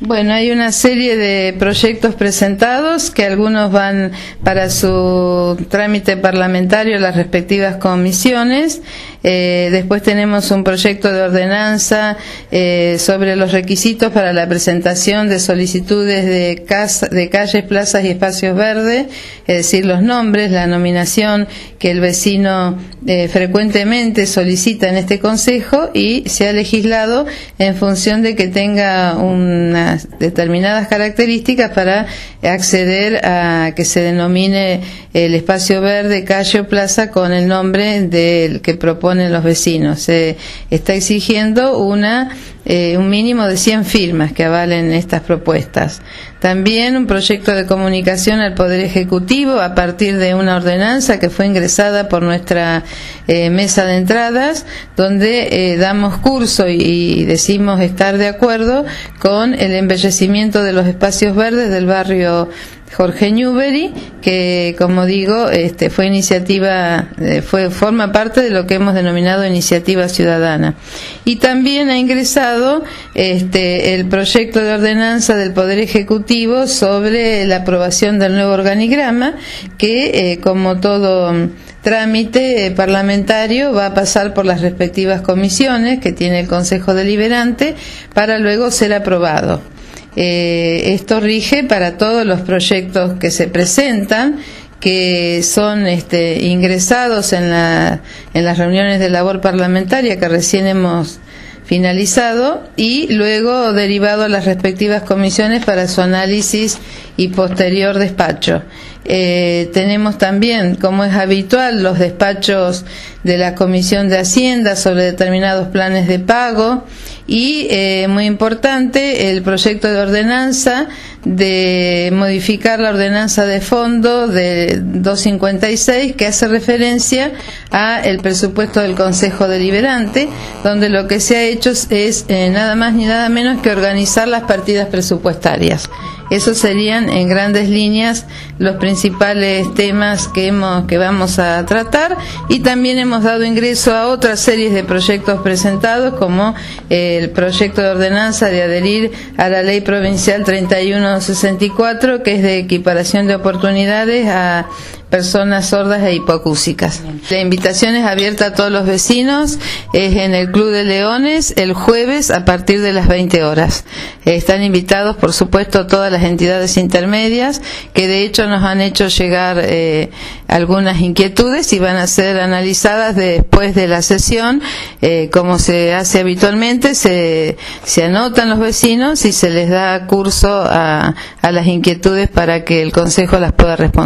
Bueno, hay una serie de proyectos presentados que algunos van para su trámite parlamentario a las respectivas comisiones. Eh, después tenemos un proyecto de ordenanza eh, sobre los requisitos para la presentación de solicitudes de, casa, de calles, plazas y espacios verdes, es decir, los nombres, la nominación que el vecino eh, frecuentemente solicita en este Consejo y se ha legislado en función de que tenga una determinadas características para acceder a que se denomine el espacio verde, calle o plaza con el nombre del que proponen los vecinos. Se está exigiendo una eh, un mínimo de 100 firmas que avalen estas propuestas. También un proyecto de comunicación al Poder Ejecutivo a partir de una ordenanza que fue ingresada por nuestra eh, mesa de entradas, donde eh, damos curso y, decimos estar de acuerdo con el embellecimiento de los espacios verdes del barrio Jorge Newbery, que como digo, este, fue iniciativa, eh, fue, forma parte de lo que hemos denominado iniciativa ciudadana. Y también ha ingresado este, el proyecto de ordenanza del Poder Ejecutivo sobre la aprobación del nuevo organigrama, que eh, como todo trámite parlamentario va a pasar por las respectivas comisiones que tiene el Consejo Deliberante para luego ser aprobado. Eh, esto rige para todos los proyectos que se presentan que son este, ingresados en, la, en las reuniones de labor parlamentaria que recién hemos finalizado y luego derivado a las respectivas comisiones para su análisis y posterior despacho. Eh, tenemos también, como es habitual, los despachos de la Comisión de Hacienda sobre determinados planes de pago y, eh, muy importante, el proyecto de ordenanza de modificar la ordenanza de fondo de 256 que hace referencia a el presupuesto del Consejo Deliberante, donde lo que se ha hecho es eh, nada más ni nada menos que organizar las partidas presupuestarias. Esos serían en grandes líneas los principales temas que, hemos, que vamos a tratar y también hemos dado ingreso a otras series de proyectos presentados como el proyecto de ordenanza de adherir a la ley provincial 3164 que es de equiparación de oportunidades a personas sordas e hipocúsicas. La invitación es abierta a todos los vecinos, es en el Club de Leones el jueves a partir de las 20 horas. Están invitados, por supuesto, todas las entidades intermedias que de hecho nos han hecho llegar eh, algunas inquietudes y van a ser analizadas después de la sesión, eh, como se hace habitualmente, se, se anotan los vecinos y se les da curso a, a las inquietudes para que el Consejo las pueda responder.